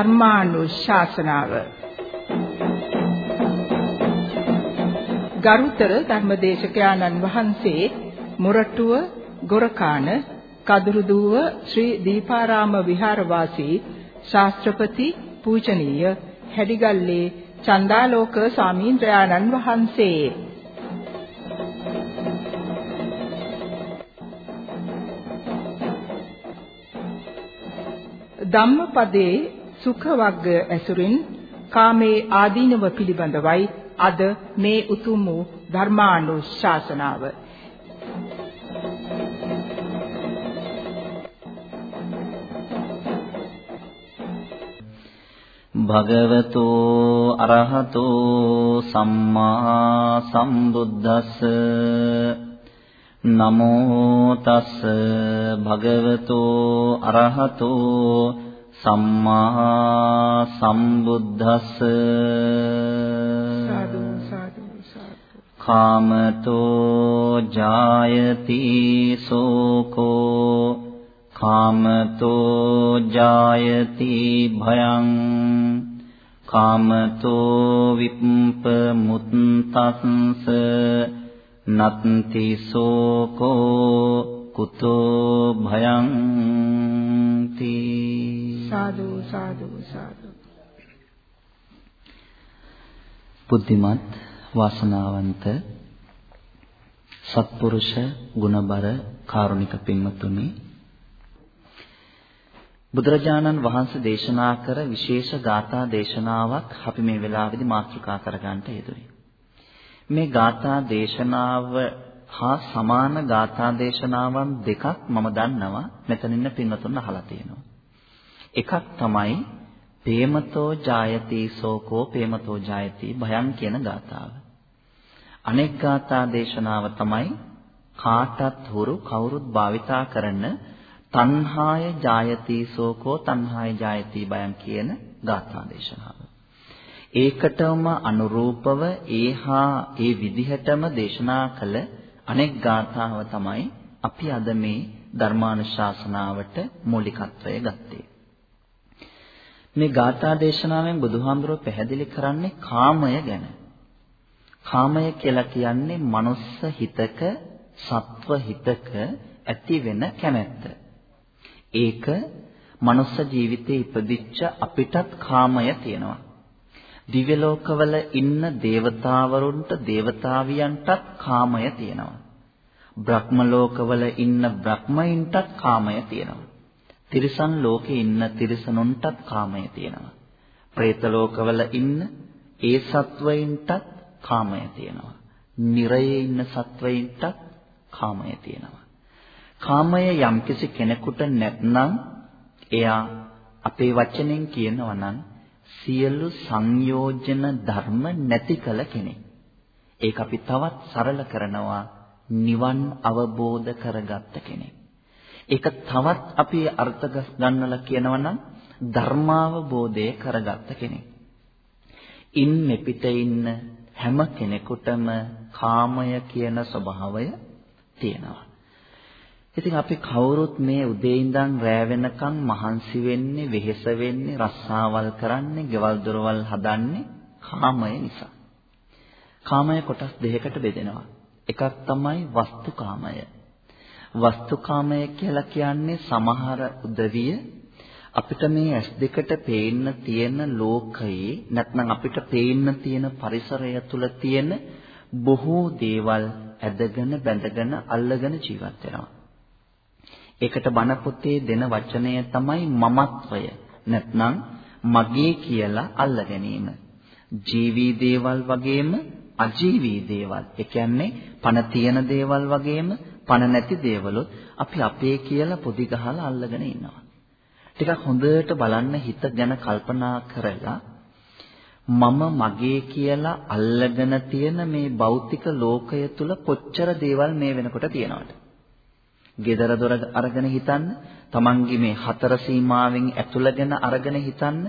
ධර්මානුශාසනාව. ගරුතර ධර්මදේශකයාණන් වහන්සේ මොරටුව ගොරකාන කදුරුදුව ශ්‍රී දීපාරාම විහාරවාසී ශාස්ත්‍රපති පූජනීය හැඩිගල්ලේ චන්දාලෝක ස්වාමීන්ද්‍රයාණන් වහන්සේ. ධම්මපදයේ සුඛ වර්ග ඇසුරින් කාමේ ආදීනව පිළිබඳවයි අද මේ උතුම් වූ ධර්මානුශාසනාව. භගවතෝ අරහතෝ සම්මා සම්බුද්දස්ස. නමෝ තස් භගවතෝ අරහතෝ සම්මා සම්බුද්දස්ස සාදු සාදු සාදු. කාමතෝ ජායති සෝකෝ කාමතෝ ජායති භයං කාමතෝ විප්පමුත්තස්ස නත්ති සෝකෝ කුතෝ භයං තී සාදු සාදු සාදු බුද්ධිමත් වාසනාවන්ත සත්පුරුෂ ගුණබර කාරුණික පින්වතුනි බුදුරජාණන් වහන්සේ දේශනා කර විශේෂ ගාථා දේශනාවක් අපි මේ වෙලාවේදී මාතෘකා කරගන්නට යෙදුනේ. මේ ගාථා දේශනාව හා සමාන ගාථා දේශනාවන් දෙකක් මම දන්නවා මෙතන ඉන්න පින්වතුන් අහලා තියෙනවා. එකක් තමයි පේමතෝ ජායති සෝකෝ පේමතෝ ජායති භයං කියන ගාථාව. අනෙක් ගාථා දේශනාව තමයි කාටත් හුරු කවුරුත් භාවිතා කරන තණ්හාය ජායති සෝකෝ තණ්හාය ජායති බයං කියන ගාථා දේශනාව. ඒකටම අනුරූපව ඒහා ඒ විදිහටම දේශනා කළ අනෙක් ගාථාව තමයි අපි අද මේ ධර්මානුශාසනාවට මූලිකත්වය ගත්තේ. මේ ගාථා දේශනාවෙන් බුදුහාමුදුරුව පැහැදිලි කරන්නේ කාමය ගැන. කාමය කියලා කියන්නේ මනුස්ස හිතක, සත්ව හිතක ඇති වෙන කැමැත්ත. ඒක මනුස්ස ජීවිතේ ඉපදිච්ච අපිටත් කාමය තියෙනවා. දිව්‍ය ලෝකවල ඉන්න దేవතාවරුන්ට దేవතාවියන්ටත් කාමය තියෙනවා. බ්‍රහ්ම ලෝකවල ඉන්න බ්‍රහ්මයින්ටත් කාමය තියෙනවා. තිරිසන් ලෝකේ ඉන්න තිරිසනුන්ටත් කාමය තියෙනවා. പ്രേත ලෝකවල ඉන්න ඒ සත්වයින්ටත් කාමය තියෙනවා. නිරයේ ඉන්න සත්වයින්ටත් කාමය තියෙනවා. කාමය යම්කිසි කෙනෙකුට නැත්නම් එයා අපේ වචනෙන් කියනවා නම් සියලු සංයෝජන ධර්ම නැති කළ කෙනෙක්. ඒක අපි තවත් සරල කරනවා නිවන් අවබෝධ කරගත්ත කෙනෙක්. ඒක තවත් අපි අර්ථ ගන්නලා කියනවා නම් ධර්මාවබෝධය කරගත්ත කෙනෙක්. ඉන් මෙපිට ඉන්න හැම කෙනෙකුටම කාමය කියන ස්වභාවය තියෙනවා. ඉතින් අපි කවුරුත් මේ උදේ ඉඳන් රෑ වෙනකන් මහන්සි වෙන්නේ, වෙහෙස වෙන්නේ, රස්සාවල් කරන්නේ, ගෙවල් දොරවල් හදන්නේ කාමය නිසා. කාමය කොටස් දෙකකට බෙදෙනවා. එකක් තමයි වස්තුකාමය. වස්තුකාමය කියලා කියන්නේ සමහර උදවිය අපිට මේ ඇස් දෙකට පේන්න තියෙන ලෝකයේ නැත්නම් අපිට පේන්න තියෙන පරිසරය තුල තියෙන බොහෝ දේවල් ඇදගෙන බැඳගෙන අල්ලගෙන ජීවත් වෙනවා. ඒකට බණ පොතේ දෙන වචනය තමයි මමත්වය. නැත්නම් මගේ කියලා අල්ල ගැනීම. ජීවී දේවල් වගේම අජීවී දේවල්. ඒ කියන්නේ පණ තියෙන දේවල් වගේම පණ නැති දේවලුත් අපි අපේ කියලා පොඩි ගහලා අල්ලගෙන ඉන්නවා. ටිකක් හොඳට බලන්න හිත ගැන කල්පනා කරලා මම මගේ කියලා අල්ලගෙන තියෙන මේ භෞතික ලෝකය තුල කොච්චර දේවල් මේ වෙනකොට තියෙනවද? gedara dora අරගෙන හිතන්න, Tamange මේ හතර සීමාවෙන් ඇතුළගෙන අරගෙන හිතන්න,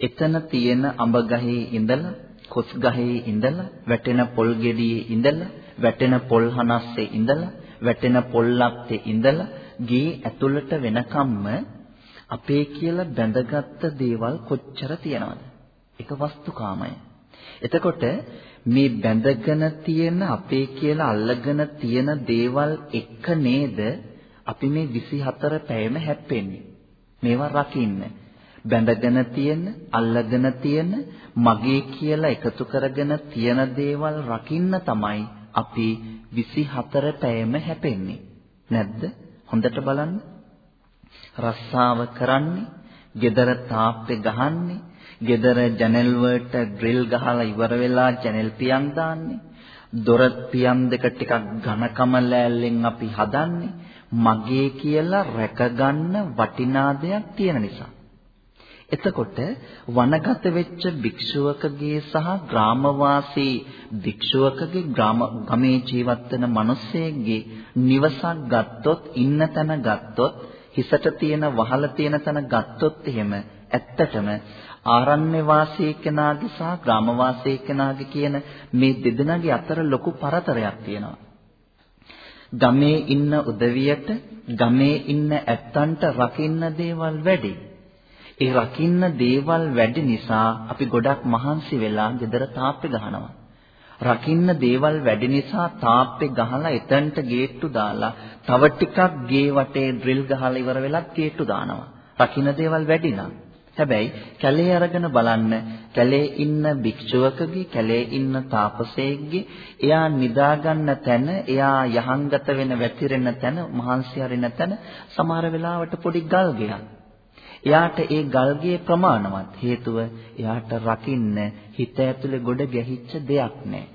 එතන තියෙන අඹ ගහේ ඉඳලා, කොස් ගහේ ඉඳලා, වැටෙන පොල් ගෙඩියේ ඉඳලා, වැටෙන පොල් හනස්සේ ඉඳලා, වැටෙන පොල් ලප්තේ ඉඳලා ගේ ඇතුළට වෙනකම්ම අපේ කියලා බැඳගත්ත දේවල් කොච්චර තියෙනවද? ඒක වස්තුකාමය. එතකොට මේ බැඳගෙන තියෙන අපේ කියලා අල්ලගෙන තියෙන දේවල් එක නේද අපි මේ 24 පැයම හැප්පෙන්නේ. මේවා රකින්න. බැඳගෙන තියෙන, අල්ලගෙන තියෙන, මගේ කියලා එකතු කරගෙන තියෙන දේවල් රකින්න තමයි අපි 24 පැයම හැපෙන්නේ. නැද්ද? හොඳට බලන්න. රස්සාව කරන්නේ, gedara තාප්පේ ගහන්නේ, gedara ජනෙල් වලට ඩ්‍රිල් ගහලා ඉවර වෙලා ජනෙල් පියන් දාන්නේ. දොර පියන් දෙක ටිකක් ඝනකම ලෑල්ලෙන් අපි හදන්නේ මගේ කියලා රැකගන්න වටිනා දෙයක් තියෙන නිසා. එතකොට වනගත වෙච්ච භික්ෂුවකගේ සහ ග්‍රාමවාසී භික්ෂුවකගේ ග්‍රාම ගමේ ජීවත් වෙන මිනිස්සෙගේ නිවසක් ගත්තොත් ඉන්න තැන ගත්තොත් හිසට තියෙන වහල තියෙන තැන ගත්තොත් එහෙම ඇත්තටම ආරණ්‍ය වාසී කෙනාගේ සහ ග්‍රාම වාසී කෙනාගේ කියන මේ දෙදෙනාගේ අතර ලොකු පරතරයක් තියෙනවා. ගමේ ඉන්න උදවියට ගමේ ඉන්න ඇත්තන්ට රකින්න දේවල් වැඩි. ඒ රකින්න දේවල් වැඩි නිසා අපි ගොඩක් මහන්සි වෙලා ගෙදර තාප්පේ ගහනවා. රකින්න දේවල් වැඩි නිසා තාප්පේ ගහලා එතනට ගේට්ටු දාලා තව ටිකක් ගේ වටේ ඩ්‍රිල් ගහලා ඉවර වෙලත් ගේට්ටු දානවා. රකින්න දේවල් වැඩි නම්. හැබැයි කැලේ අරගෙන බලන්න කැලේ ඉන්න භික්ෂුවකගේ කැලේ ඉන්න තාපසයෙක්ගේ එයා නිදාගන්න තැන එයා යහංගත වෙන වැතිරෙන තැන මහන්සි හරින තැන සමහර වෙලාවට පොඩි ගල් ගයක් එයාට ඒ ගල්ගේ ප්‍රමාණවත් හේතුව එයාට රකින්න හිත ඇතුලේ ගොඩ ගැහිච්ච දෙයක් නැහැ.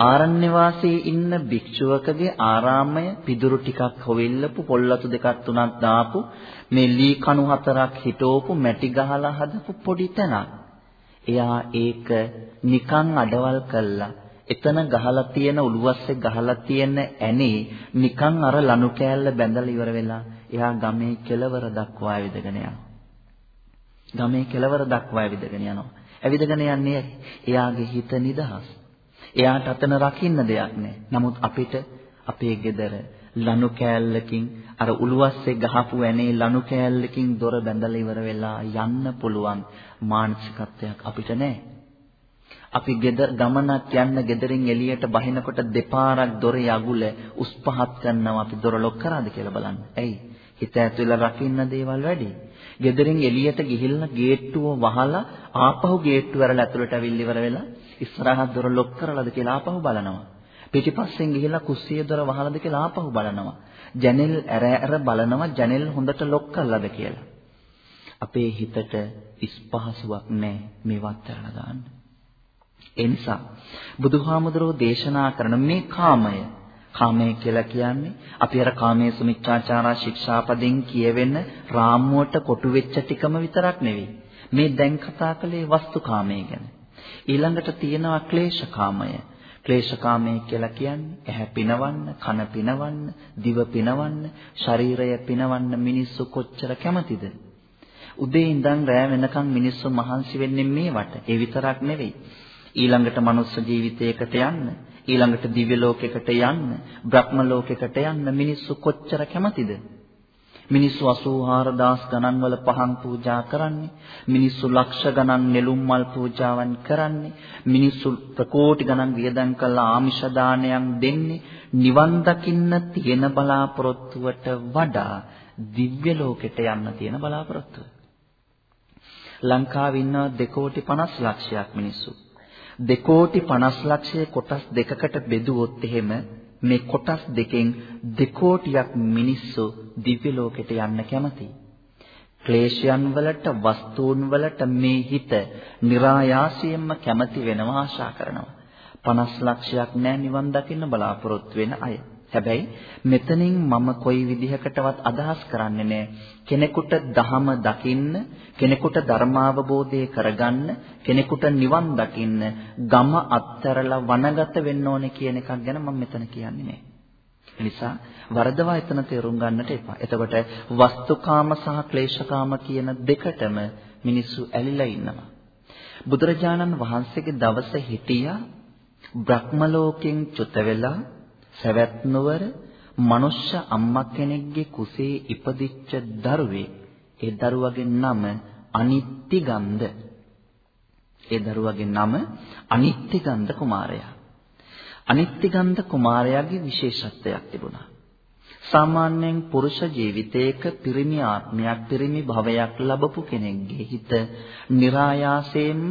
ආරණ්‍ය වාසයේ ඉන්න භික්ෂුවකගේ ආරාමය පිදුරු ටිකක් හොවිල්ලපු පොල්ලතු දෙකක් තුනක් දාපු මේ ලී කණු හතරක් හිටෝපු මැටි ගහලා හදපු පොඩි තැනක්. එයා ඒක නිකන් අඩවල් කළා එතන ගහලා තියෙන උළුවස්සේ ගහලා තියෙන ඇනේ නිකන් අර ලනු කෑල්ල බැඳලා ඉවර වෙලා එයා ගමේ කෙළවර දක්වා ඇවිදගෙන යනවා. ගමේ කෙළවර දක්වා ඇවිදගෙන යනවා. ඇවිදගෙන යන්නේ එයාගේ හිත නිදහස්. එයාට අතන රකින්න දෙයක් නැහැ. නමුත් අපිට අපේ ගෙදර ලනු කෑල්ලකින් අර උළුවස්සේ ගහපු ඇනේ ලනු කෑල්ලකින් දොර බැඳලා ඉවර වෙලා යන්න පුළුවන් මානසිකත්වයක් අපිට නැහැ. අපි ගෙදර ගමනක් යන්න ගෙදරින් එළියට බහිනකොට දෙපාරක් දොරේ අගුල උස් පහත් කරනවා අපි දොර ලොක් කරාද කියලා බලන්න. ඇයි? හිත ඇතුළේ රකින්න දේවල් වැඩි. ගෙදරින් එළියට ගිහිල්ලා ගේට්ටුව වහලා ආපහු ගේට්ටුව වල ඇතුළට අවිල්ල ඉවර වෙලා ඉස්සරහා දොර ලොක් කරලාද කියලා ආපහු බලනවා. පිටිපස්සෙන් ගිහිල්ලා කුස්සිය දොර වහලාද කියලා ආපහු බලනවා. ජනෙල් ඇර ඇර බලනවා ජනෙල් හොඳට ලොක් කරලාද කියලා. අපේ හිතට ඉස්පහසුවක් නැහැ මේවත් කරලා ගන්න. ඒ නිසා බුදුහාමුදුරෝ දේශනා කරන මේ කාමය කාමය කියලා කියන්නේ අපි අර කාමයේ සුමිච්ඡාචාරා ශික්ෂාපදෙන් කියවෙන රාමුවට කොටු වෙච්ච ටිකම විතරක් නෙවෙයි. මේ දැන් කතා කළේ වස්තුකාමය ගැන. ඊළඟට තියෙනවා ක්ලේශකාමය. ක්ලේශකාමය කියලා කියන්නේ ඇහැ පිනවන්න, කන පිනවන්න, දිව පිනවන්න, ශරීරය පිනවන්න මිනිස්සු කොච්චර කැමතිද? උදේ ඉඳන් රෑ වෙනකන් මිනිස්සු මහන්සි වෙන්නේ මේවට. ඒ විතරක් නෙවෙයි. ඊළඟට මනුස්ස ජීවිතයකට යන්න, ඊළඟට දිව්‍ය ලෝකයකට යන්න, බ්‍රහ්ම ලෝකයකට යන්න මිනිස්සු කොච්චර කැමතිද? මිනිස්සු 84000 ගණන් වල පහන් පූජා කරන්නේ මිනිස්සු ලක්ෂ ගණන් නෙළුම් මල් පූජාවන් කරන්නේ මිනිස්සු ප්‍රකෝටි ගණන් වියදම් කළා ආමිෂ දානයන් දෙන්නේ නිවන් දකින්න තියෙන බලාපොරොත්තුවට වඩා දිව්‍ය ලෝකෙට යන්න තියෙන බලාපොරොත්තුව ලංකාවේ ඉන්න 2 කෝටි 50 ලක්ෂයක් මිනිස්සු දෙකෝටි 50 ලක්ෂයේ කොටස් දෙකකට බෙදුවොත් එහෙම මේ කොටස් දෙකෙන් දෙකෝටියක් මිනිස්සු දිව්‍ය ලෝකෙට යන්න කැමතියි. ක්ලේශයන් වලට වස්තුන් වලට මේ හිත નિરાයාසයෙන්ම කැමති වෙනවා ආශා කරනවා. 50 ලක්ෂයක් නෑ නිවන් දකින්න බලාපොරොත්තු වෙන අය. හැබැයි මෙතනින් මම කොයි විදිහකටවත් අදහස් කරන්නේ නැහැ කෙනෙකුට ධහම දකින්න කෙනෙකුට ධර්මාවබෝධය කරගන්න කෙනෙකුට නිවන් දකින්න ගම අත්තරලා වනගත වෙන්න ඕනේ කියන එකක් ගැන මම මෙතන කියන්නේ නැහැ. ඒ නිසා වරදවා එතන තේරුම් ගන්නට එපා. එතකොට වස්තුකාම සහ ක්ලේශකාම කියන දෙකටම මිනිස්සු ඇලිලා ඉන්නවා. බුදුරජාණන් වහන්සේගේ දවස හිටියා බ්‍රහ්ම ලෝකෙන් චුත වෙලා සවැත් නුවර මනුෂ්‍ය අම්මා කෙනෙක්ගේ කුසේ ඉපදිච්ච දරුවේ ඒ දරුවගේ නම අනිත්‍යගන්ධ. ඒ දරුවගේ නම අනිත්‍යගන්ධ කුමාරයා. අනිත්‍යගන්ධ කුමාරයාගේ විශේෂත්වයක් තිබුණා. සාමාන්‍යයෙන් පුරුෂ ජීවිතයක පිරිමි ආත්මයක් පිරිමි භවයක් ලැබපු කෙනෙක්ගේ හිත નિરાයාසයෙන්ම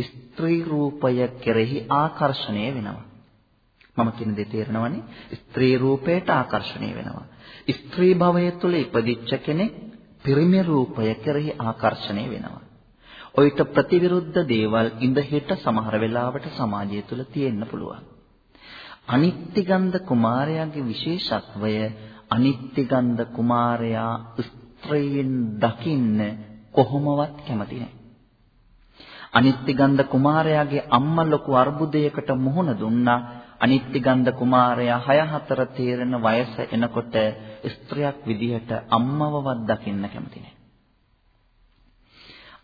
ස්ත්‍රී රූපය කෙරෙහි ආකර්ෂණය වෙනවා. මම කියන දේ තේරෙනවනේ ස්ත්‍රී රූපයට ආකර්ෂණය වෙනවා. ස්ත්‍රී භවය තුළ ඉපදිච්ච කෙනෙක් පිරිමි රූපය කෙරෙහි ආකර්ෂණය වෙනවා. ඔయిత ප්‍රතිවිරුද්ධ දේවල් ඉඳ හෙට සමහර වෙලාවට සමාජය තුළ තියෙන්න පුළුවන්. අනිත්‍යගන්ධ කුමාරයාගේ විශේෂත්වය අනිත්‍යගන්ධ කුමාරයා ස්ත්‍රීන් දකින්න කොහොමවත් කැමති නැහැ. අනිත්‍යගන්ධ කුමාරයාගේ අම්මා ලොකු අර්බුදයකට මුහුණ දුන්නා. අනිත්‍යගන්ධ කුමාරයා 6 4 තේරෙන වයස එනකොට ස්ත්‍රියක් විදිහට අම්මවවත් දකින්න කැමති නැහැ.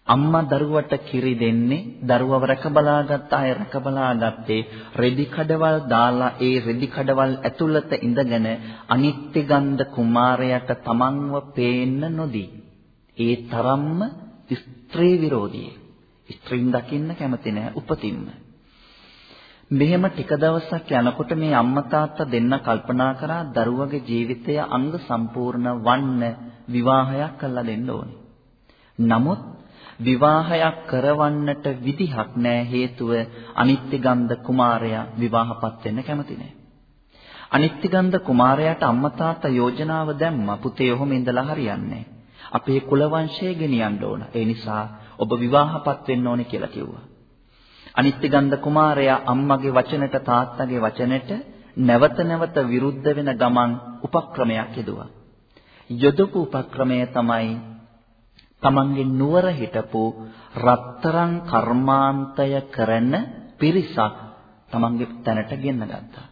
අම්මා දරුවට කිරි දෙන්නේ දරුවව රැකබලාගත් අය රැකබලාගත්තේ රෙදි කඩවල් දාලා ඒ රෙදි කඩවල් ඇතුළත ඉඳගෙන අනිත්‍ය ගන්ධ කුමාරයාට තමන්ව පේන්න නොදී. ඒ තරම්ම ස්ත්‍රී විරෝධී ස්ත්‍රීන් දකින්න කැමති නැහැ උපතින්ම. මෙහෙම ටික දවසක් යනකොට මේ අම්මා තාත්තා දෙන්න කල්පනා කරා දරුවගේ ජීවිතය අංග සම්පූර්ණ වන්න විවාහයක් කරලා දෙන්න ඕනේ. නමුත් විවාහයක් කරවන්නට විදිහක් නැහැ හේතුව අනිත්‍යගන්ධ කුමාරයා විවාහපත් වෙන්න කැමති නැහැ. අනිත්‍යගන්ධ කුමාරයාට අම්මා තාත්තා යෝජනාව දැම්මා පුතේ ඔහොම ඉඳලා හරියන්නේ අපේ කුල වංශය ගෙනියන්න ඕන. ඒ නිසා ඔබ විවාහපත් වෙන්න ඕනේ කියලා කිව්වා. අනිත්‍යගන්ධ කුමාරයා අම්මගේ වචනට තාත්තගේ වචනට නැවත නැවත විරුද්ධ වෙන ගමන් උපක්‍රමයක් යෙදුවා. යොදපු උපක්‍රමය තමයි තමන්ගේ නුවර හිටපු රත්තරන් කර්මාන්තය කරන පිරිසක් තමන්ගේ තැනට ගෙන්න ගත්තා.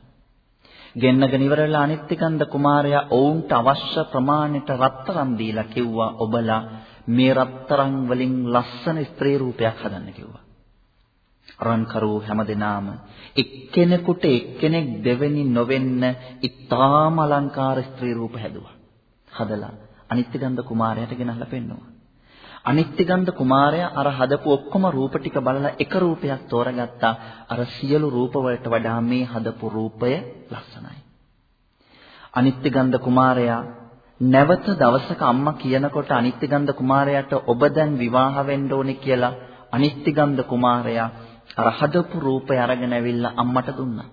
ගෙන්නගෙන ඉවරලා අනිත්‍යකන්ද කුමාරයා ඔවුන්ට අවශ්‍ය ප්‍රමාණයට රත්තරන් දීලා කිව්වා ඔබලා මේ රත්තරන් වලින් ලස්සන ස්ත්‍රී රූපයක් හදන්න කිව්වා. රන්කරු හැමදෙනාම එක්කෙනෙකුට එක්කෙනෙක් දෙවෙනි නොවෙන්න ඉතාම අලංකාර ස්ත්‍රී රූප හැදුවා. හදලා අනිත්‍යගන්ධ කුමාරයාට ගෙනල්ලා පෙන්නුවා. අනිත්‍යගන්ධ කුමාරයා අර හදපු ඔක්කොම රූප ටික බලලා එක රූපයක් තෝරගත්තා. අර සියලු රූප වලට වඩා මේ හදපු රූපය ලස්සනයි. අනිත්‍යගන්ධ කුමාරයා නැවත දවසක අම්මා කියනකොට අනිත්‍යගන්ධ කුමාරයාට ඔබ දැන් විවාහ වෙන්න ඕනේ කියලා අනිත්‍යගන්ධ කුමාරයා අර හදපු රූපය අරගෙන ඇවිල්ලා අම්මට දුන්නා.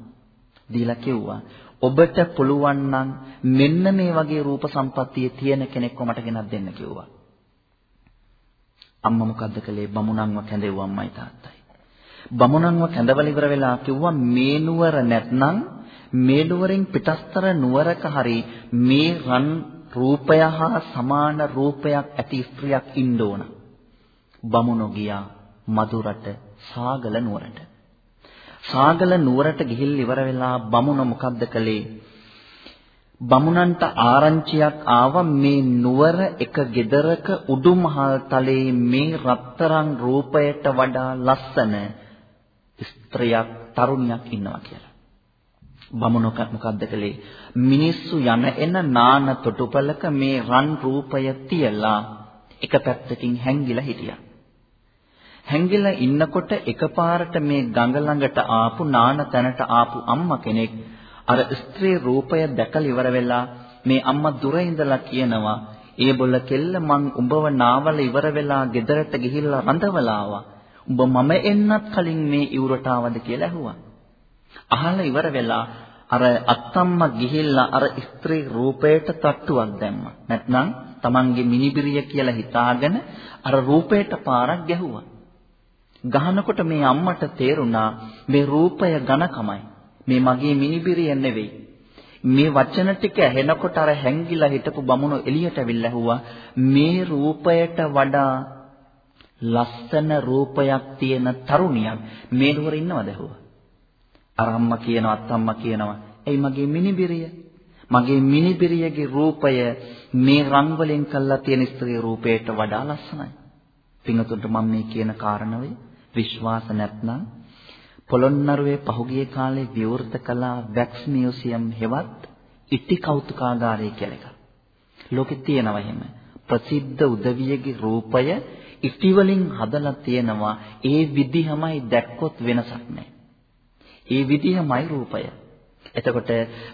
දීලා කිව්වා ඔබට පුළුවන් නම් මෙන්න මේ වගේ රූප සම්පත්තිය තියෙන කෙනෙක්ව මට ගෙනත් දෙන්න කිව්වා. අම්මා මොකද්ද කළේ? බමුණන්ව කැඳෙව්ව අම්මයි තාත්තයි. බමුණන්ව කැඳවල ඉවර වෙලා කිව්වා මේ නුවර නැත්නම් මේ නුවරින් පිටස්තර නුවරක හරි මේ රන් රූපය හා සමාන රූපයක් ඇති ස්ත්‍රියක් ඉන්න ඕන. බමුණෝ ගියා මදුරට සාගල නුවරට. සාගල නුවරට ගිහිල් ඉවර වෙලා බමුණ මොකද්ද කළේ? බමුණන්ට ආරංචියක් ආවා මේ නුවර එක ගෙදරක උඩුමහල් තලයේ මේ රත්තරන් රූපයට වඩා ලස්සන ස්ත්‍රියක් තරුණියක් ඉන්නවා කියලා. බමුණක මොකද්ද කළේ? මිනිස්සු යන එන නාන තොටුපළක මේ රන් රූපය තියලා එක පැත්තකින් හැංගිලා හිටියා. හැංගිලා ඉන්නකොට එකපාරට මේ ගඟ ළඟට ආපු නාන තැනට ආපු අම්මා කෙනෙක් අර ස්ත්‍රී රූපය දැකලා ඉවර වෙලා මේ අම්මා දුර ඉඳලා කියනවා ඒ බොල්ල කෙල්ල මං උඹව නාවල ඉවර වෙලා ගෙදරට ගිහිල්ලා රඳවලා ආවා. උඹ මම එන්නත් කලින් මේ ඉවුරට ආවද කියලා ඇහුවා. අහලා ඉවර වෙලා අර අත්තම්මා ගිහිල්ලා අර ස්ත්‍රී රූපයට තට්ටුවක් දැම්මා. නැත්නම් Tamange මිනිබිරිය කියලා හිතාගෙන අර රූපයට පාරක් ගැහුවා. ගහනකොට මේ අම්මට තේරුණා මේ රූපය ඝනකමයි. මේ මගේ මිනිබිරිය නෙවෙයි. මේ වචන ටික ඇහෙනකොට අර හැංගිලා හිටපු බමුණු එළියට ඇවිල්ලා ඇහුවා මේ රූපයට වඩා ලස්සන රූපයක් තියෙන තරුණියක් මේ නුවර ඉන්නවද ඇහුවා. අර අම්මා කියනවා අත්තම්මා කියනවා එයි මගේ මිනිබිරිය මගේ මිනිබිරියගේ රූපය මේ රන් වලින් කළා තියෙන ස්ත්‍රී රූපයට වඩා ලස්සනයි. පින්වතුන්ට මම මේ කියන කාරණාවේ විශ්වාස නැත්නම් පොළොන්නරුවේ පහුගිය කාලේ විවෘත කළ වැක්ස් මියුසියම් හෙවත් ඉටි කෞතුකාගාරය කියලා එකක්. ලෝකෙ තියෙනවා එහෙම. ප්‍රසිද්ධ උදවියගේ රූපය ඉටි වලින් හදලා තියෙනවා ඒ විදිහමයි දැක්කොත් වෙනසක් නැහැ. ඒ විදිහමයි රූපය. එතකොට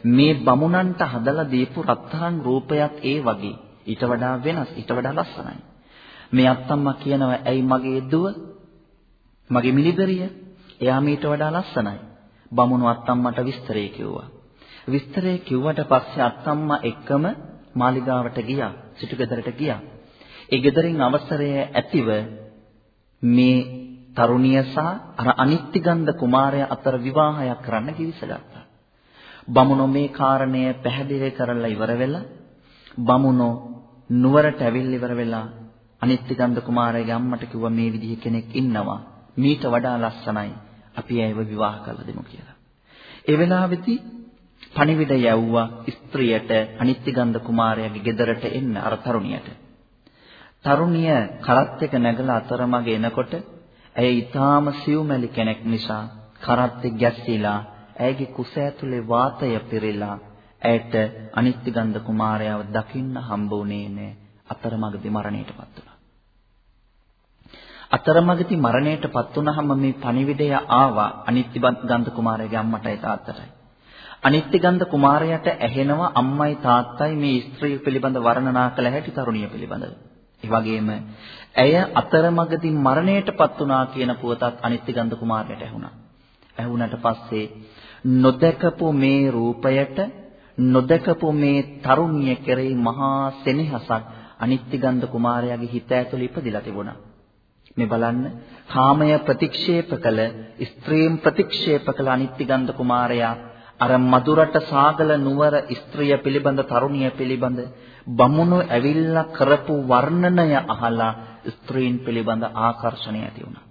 මේ බමුණන්ට හදලා දීපු රත්තරන් රූපයත් ඒ වගේ ඊට වඩා වෙනස් ඊට වඩා ලස්සනයි. මේ අත්තම්මා කියනවා ඇයි මගේ දුව මගේ මිලිදරිය එයා මීට වඩා ලස්සනයි. බමුණු අත්තම්මට විස්තරය කිව්වා. විස්තරය කිව්වට පස්සේ අත්තම්මා එක්කම මාලිගාවට ගියා. සිටු ගෙදරට ගියා. ඒ ගෙදරින් අවසරය ඇතිව මේ තරුණිය සහ අර අනිත්‍යගන්ධ කුමාරයා අතර විවාහයක් කරන්න කිවිසගත්තා. බමුණෝ මේ කාරණය පැහැදිලි කරලා ඉවර වෙලා බමුණෝ නුවරට ඇවිල්ලා ඉවර වෙලා අනිත්‍යගන්ධ කුමාරයාගේ අම්මට කිව්වා මේ විදිහ කෙනෙක් ඉන්නවා. මීට වඩා ලස්සනයි. අපි ඇයව විවාහ කරලා දෙමු කියලා. ඒ වෙලාවේදී පණිවිඩ යවුවා ස්ත්‍රියට අනිත්‍යගන්ධ කුමාරයාගේ ගෙදරට එන්න අර තරුණියට. තරුණිය කරත් එක නැගලා අතරමඟ එනකොට ඇය ඊටාම සිව්මැලි කෙනෙක් නිසා කරත් එක් ගැස්සීලා ඇයගේ කුස ඇතුලේ වාතය පිරিলা ඇයට අනිත්‍යගන්ධ කුමාරයාව දකින්න හම්බ වුණේ නෑ අතරමඟදී මරණයටපත් වුණා. අතරමඟදී මරණයටපත් වුණාම මේ පණිවිඩය ආවා අනිත්‍යගන්ධ කුමාරයාගේ අම්මටයි තාත්තටයි. අනිත්‍යගන්ධ කුමාරයාට ඇහෙනවා අම්මයි තාත්තයි මේ ස්ත්‍රිය පිළිබඳ වර්ණනා කළ හැටි තරුණිය පිළිබඳව. ඒ වගේම ඇය අතරමඟදී මරණයටපත් වුණා කියන පුවතත් අනිත්‍යගන්ධ කුමාරයාට ඇහුණා. ඇහුණට පස්සේ නොදකපු මේ රූපයට නොදකපු මේ තරුණිය කෙරෙහි මහා සෙනෙහසක් අනිත්‍යගන්ධ කුමාරයාගේ හිත ඇතුළේ ඉපදිලා තිබුණා. මේ බලන්න කාමය ප්‍රතික්ෂේප කළ ස්ත්‍රීන් ප්‍රතික්ෂේප කළ අනිත්‍යගන්ධ කුමාරයා අර මధుරට සාගල නුවර ස්ත්‍රිය පිළිබඳ තරුණිය පිළිබඳ බමුණු ඇවිල්ලා කරපු වර්ණනය අහලා ස්ත්‍රීන් පිළිබඳ ආකර්ෂණය ඇති වුණා.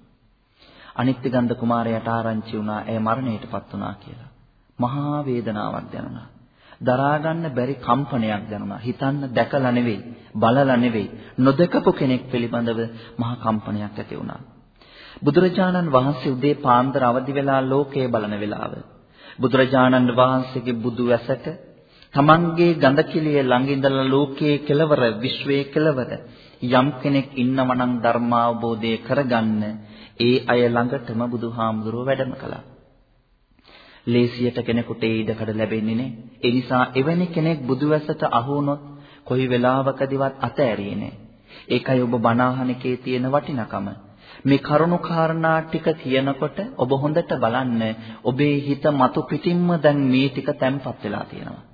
අනිත්‍යගන්ධ කුමාරයාට ආරංචි වුණා ඒ මරණයටපත් වුණා කියලා. මහා වේදනාවක් දැනුණා. දරා ගන්න බැරි කම්පනයක් දැනුණා. හිතන්න දැකලා නෙවෙයි, බලලා නෙවෙයි, නොදකපු කෙනෙක් පිළිබඳව මහා කම්පනයක් ඇති වුණා. බුදුරජාණන් වහන්සේ උදේ පාන්දර අවදි වෙලා ලෝකය බලන වෙලාව බුදුරජාණන් වහන්සේගේ බුදු වැසට තමන්ගේ ගඳ කිලිය ළඟ ඉඳලා ලෝකයේ කෙලවර විශ්වයේ කෙලවර යම් කෙනෙක් ඉන්නවනම් ධර්මාවබෝධය කරගන්න ඒ අය ළඟටම බුදුහාමුදුරුව වැඩම කළා. ලේසියට කෙනෙකුට ඒ ඉඩකඩ ලැබෙන්නේ නැහැ. ඒ නිසා එවැනි කෙනෙක් බුදුවැසට අහු වුණොත් කොයි වෙලාවකදීවත් අතෑරියේ නැහැ. ඒකයි ඔබ බණාහනකේ තියෙන වටිනකම. මේ කරුණු කාරණා ටික කියනකොට ඔබ හොඳට බලන්න ඔබේ හිත මතු පිටින්ම දැන් මේ ටික තැම්පත් වෙලා තියෙනවා.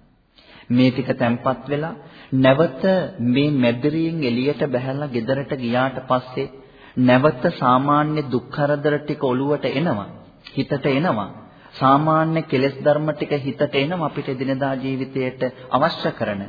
මේ ටික තැම්පත් වෙලා නැවත මේ මැදිරියෙන් එළියට බහැලා ගෙදරට ගියාට පස්සේ නැවත සාමාන්‍ය දුක් කරදර ටික ඔළුවට එනවා. හිතට එනවා. සාමාන්‍ය කෙලෙස් ධර්ම ටික හිතට එනවා අපිට දිනදා ජීවිතයට අවශ්‍ය කරන.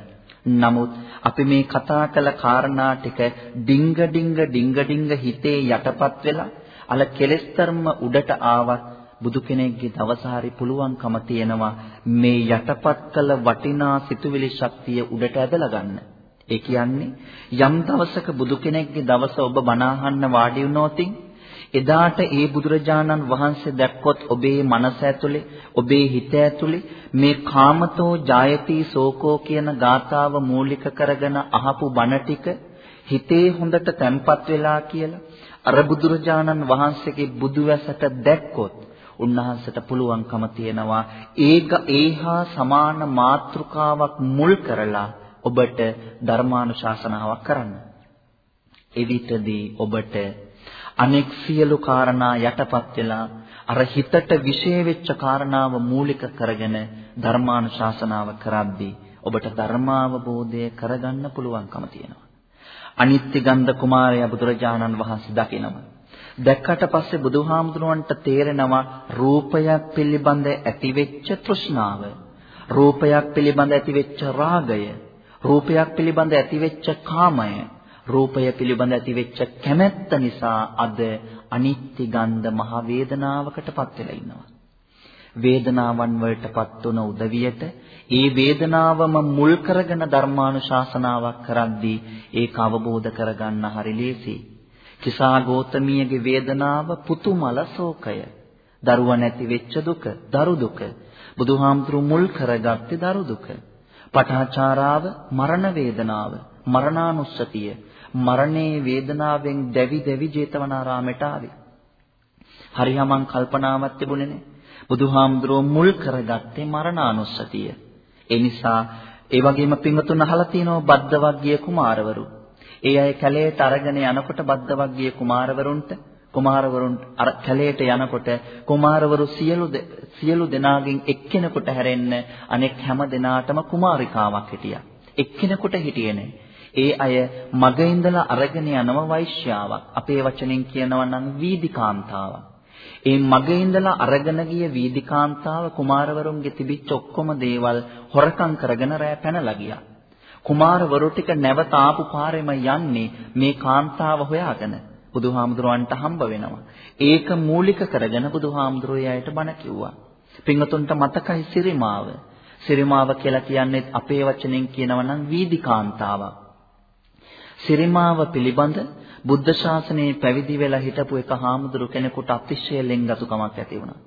නමුත් අපි මේ කතා කළ කාරණා ටික ඩිංග ඩිංග ඩිංග ඩිංග හිතේ යටපත් වෙලා අල කෙලෙස් ධර්ම උඩට ආවත් බුදු කෙනෙක්ගේ දවස හරි පුළුවන්කම තියෙනවා මේ යටපත් කළ වටිනා සිතුවිලි ශක්තිය උඩට ඇදලා ගන්න. ඒ කියන්නේ යම් දවසක බුදු කෙනෙක්ගේ දවස ඔබ බණ අහන්න වාඩි වුණොතින් එදාට ඒ බුදුරජාණන් වහන්සේ දැක්කොත් ඔබේ මනස ඇතුලේ ඔබේ හිත ඇතුලේ මේ කාමතෝ ජායති සෝකෝ කියන ගාථාව මූලික කරගෙන අහපු බණ ටික හිතේ හොඳට තැම්පත් වෙලා කියලා අර බුදුරජාණන් වහන්සේගේ බුදුවැසට දැක්කොත් උන්වහන්සේට පුළුවන්කම තියෙනවා ඒක ඒහා සමාන මාතෘකාවක් මුල් කරලා ඔබට ධර්මානුශාසනාවක් කරන්න. එවිටදී ඔබට අනෙක් සියලු කාරණා යටපත් වෙලා අර හිතට විශේෂ වෙච්ච කාරණාව මූලික කරගෙන ධර්මානුශාසනාව කරද්දී ඔබට ධර්මාවබෝධය කරගන්න පුළුවන්කම තියෙනවා. අනිත්‍ය ගන්ධ කුමාරයා බුදුරජාණන් වහන්සේ දකිනවා. දැක්කට පස්සේ බුදුහාමුදුරුවන්ට තේරෙනවා රූපයක් පිළිබඳ ඇතිවෙච්ච තෘෂ්ණාව. රූපයක් පිළිබඳ ඇතිවෙච්ච රාගය. රූපයක් පිළිබඳ ඇතිවෙච්ච කාමය. රූපය පිළිබඳ ඇතිවෙච්ච කැමැත්ත නිසා අද අනිත්‍ය ගන්ධ මහ වේදනාවකටපත් වෙලා ඉන්නවා. වේදනාවන් වලටපත් වුණ උදවියට ඒ වේදනාවම මුල් කරගෙන ධර්මානුශාසනාවක් කරද්දී ඒක අවබෝධ කරගන්න හරි ලේසියි. කිසා ගෝතමියගේ වේදනාව පුතුමල ශෝකය. දරුව නැති වෙච්ච දුක, දරු දුක. බුදුහාමුදුරු මුල් කරගත්තේ දරු දුක. පටාචාරාව මරණ වේදනාව. මරණානුස්සතිය මරණේ වේදනාවෙන් දැවි දැවි ජේතවනාරාමයට ආවේ. හරියමං කල්පනාවක් තිබුණේ නැහැ. බුදුහාමුදුරුවෝ මුල් කරගත්තේ මරණානුස්සතිය. ඒ නිසා ඒ වගේම පින්වතුන් අහලා තියෙනවා බද්දවග්ගිය කුමාරවරු. ඒ අය කැලේට අරගෙන යනකොට බද්දවග්ගිය කුමාරවරුන්ට කුමාරවරුන් අර කැලේට යනකොට කුමාරවරු සියලු සියලු දෙනාගෙන් එක්කෙනෙකුට හැරෙන්න අනෙක් හැම දෙනාටම කුමාරිකාවක් හිටියා. එක්කෙනෙකුට හිටියේ නෑ. ඒ අය මග ඉඳලා අරගෙන යනව වෛශ්‍යාවක්. අපේ වචනෙන් කියනවා නම් වීදිකාන්තාවක්. ඒ මග ඉඳලා අරගෙන ගිය වීදිකාන්තාව කුමාරවරුන්ගේ තිබිච්ච ඔක්කොම දේවල් හොරකම් කරගෙන රෑ පැනලා ගියා. කුමාරවරු ටික නැවත ආපු පාරෙම යන්නේ මේ කාන්තාව හොයාගෙන. බුදුහාමුදුරන්ට හම්බ වෙනවා. ඒක මූලික කරගෙන බුදුහාමුදුරේ අයට බණ කිව්වා. පින්වතුන්ට මතකයි සිරිමාව. සිරිමාව කියලා කියන්නේ අපේ වචනෙන් කියනවා නම් වීදිකාන්තාවක්. සිරිමාව පිළිබඳ බුද්ධ ශාසනයේ පැවිදි වෙලා හිටපු එක හාමුදුරු කෙනෙකුට අතිශය ලෙන්ගතුකමක් ඇති වුණා.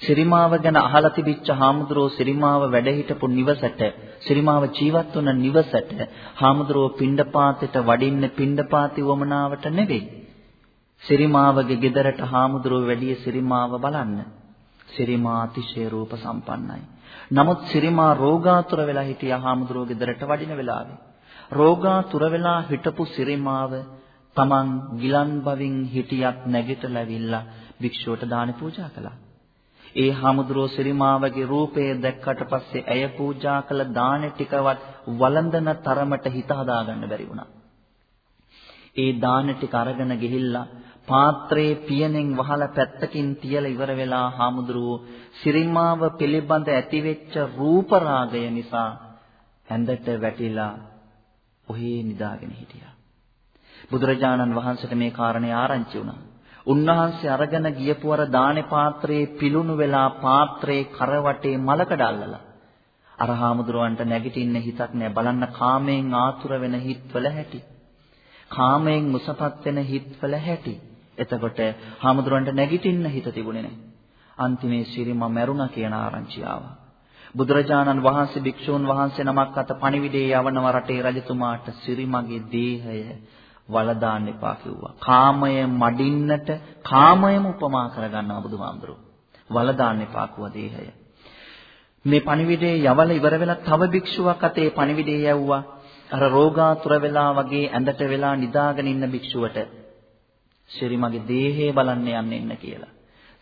සිරිමාව ගැන අහලා තිබිච්ච හාමුදුරුවෝ සිරිමාව වැඩ හිටපු නිවසට සිරිමාව ජීවත් වුණ නිවසට හාමුදුරුවෝ පිණ්ඩපාතයට වඩින්න පිණ්ඩපාති වමනාවට නෙවෙයි සිරිමාවගේ ගෙදරට හාමුදුරුවෝ වැඩිය සිරිමාව බලන්න. සිරිමා අතිශය රූප සම්පන්නයි. නමුත් සිරිමා රෝගාතුර වෙලා හිටියා හාමුදුරුවෝ ගෙදරට වඩින වෙලාවේ. රෝගාතුර වෙලා හිටපු සිරිමාව තමන් ගිලන් බවින් හිටියත් නැගිටලාවිල්ලා භික්ෂුවට දාන පූජා කළා. ඒ හාමුදුරුවෝ සිරිමාවගේ රූපය දැක්කට පස්සේ ඇය පූජා කළ දාන ටිකවත් වළඳන තරමට හිත හදාගන්න බැරි වුණා. ඒ දාන ටික අරගෙන ගිහිල්ලා පාත්‍රයේ පියනෙන් වහලා පැත්තකින් තියලා ඉවර වෙලා හාමුදුරුවෝ සිරිමාව පිළිබඳ ඇතිවෙච්ච රූප රාගය නිසා ඇඳට වැටිලා ඔහේ නිදාගෙන හිටියා. බුදුරජාණන් වහන්සේට මේ කාරණේ ආරංචි වුණා. උන්වහන්සේ අරගෙන ගියපු අර දානේ පාත්‍රයේ පිලුණු වෙලා පාත්‍රයේ කරවටේ මලකඩ අල්ලලා අර හාමුදුරුවන්ට නැගිටින්න හිතක් නෑ බලන්න කාමයෙන් ආතුර වෙන හිත්වල හැටි. කාමයෙන් මුසපත් වෙන හිත්වල හැටි. එතකොට හාමුදුරන්ට නැගිටින්න හිත තිබුණේ නැහැ. අන්තිමේ ශිරිම මැරුණා කියන ආරංචිය ආවා. බුදුරජාණන් වහන්සේ භික්ෂූන් වහන්සේ නමක් අත පණිවිඩේ යවනව රටේ රජතුමාට සිරිමගේ දේහය වලදාන්න එපා කිව්වා. කාමය මඩින්නට කාමයම උපමා කරගන්නවා බුදුහාමුදුරුවෝ. වලදාන්න එපා කිව්වා දේහය. මේ පණිවිඩේ යවල ඉවර වෙලා තව භික්ෂුවක් අතේ පණිවිඩේ යවුවා. අර රෝගාතුර වෙලා වගේ ඇඳට වෙලා නිදාගෙන ඉන්න භික්ෂුවට සිරිමගේ දේහය බලන්න යන්න ඉන්න කියලා.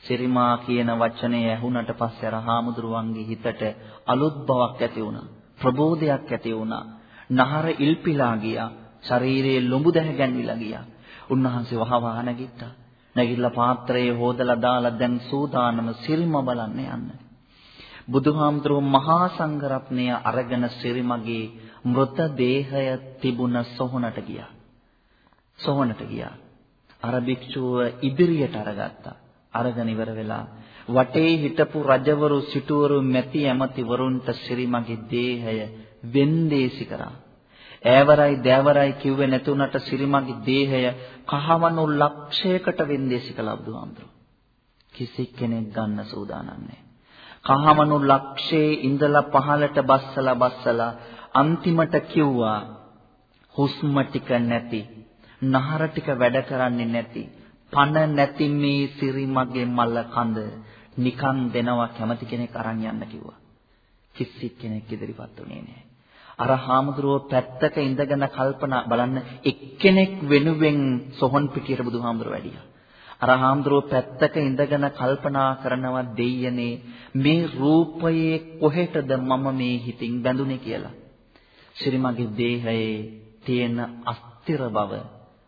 සිරිමා කියන වචනේ ඇහුණට පස්සේ අර හාමුදුරුවන්ගේ හිතට අලුත් බවක් ඇති වුණා. ප්‍රබෝධයක් ඇති වුණා. නහර ඉල්පිලා ගියා. ශරීරයේ ලොඹු දැහ ගැන්විලා ගියා. උන්වහන්සේ වහවහ නැගිට්ටා. නැගිටලා පාත්‍රයේ හොදලා දාලා දැන් සූදානම සිරිම බලන්න යන්න. බුදුහාමුදුරුවෝ මහා සංඝරත්නය අරගෙන සිරිමගේ මృత දේහය තිබුණ සොහනට ගියා. සොහනට ගියා. අර භික්ෂුව ඉදිරියට අරගත්තා. අරගෙන ඉවර වෙලා වටේ හිටපු රජවරු සිටුවරු මැති ඇමතිවරුන්ට සිරිමගේ දේහය වෙන්දේසි කරා. ඈවරයි දෑවරයි කිව්වේ නැතුණට සිරිමගේ දේහය කහවණු ලක්ෂයකට වෙන්දේසි කළා බුදුහාමුදුරුවෝ. කිසි කෙනෙක් ගන්න සූදානම් නැහැ. කහවණු ලක්ෂයේ ඉඳලා පහළට බස්සලා බස්සලා අන්තිමට කිව්වා හුස්ම ටික නැති නහර ටික වැඩ කරන්නේ නැති පණ නැති මේ සිරිමගේ මල කඳ නිකන් දෙනවා කැමති කෙනෙක් අරන් යන්න කිව්වා. කිසි කෙනෙක් ඉදිරිපත් උනේ නැහැ. අර හාමුදුරුවෝ පැත්තක ඉඳගෙන කල්පනා බලන්න එක්කෙනෙක් වෙනුවෙන් සොහොන් පිටියට බුදුහාමුදුරුවෝ වැඩියා. අර හාමුදුරුවෝ පැත්තක ඉඳගෙන කල්පනා කරනවා දෙයියනේ මේ රූපයේ කොහෙටද මම මේ හිතින් බැඳුනේ කියලා. ශ්‍රීමගේ දේහයේ තියෙන අස්තිර බව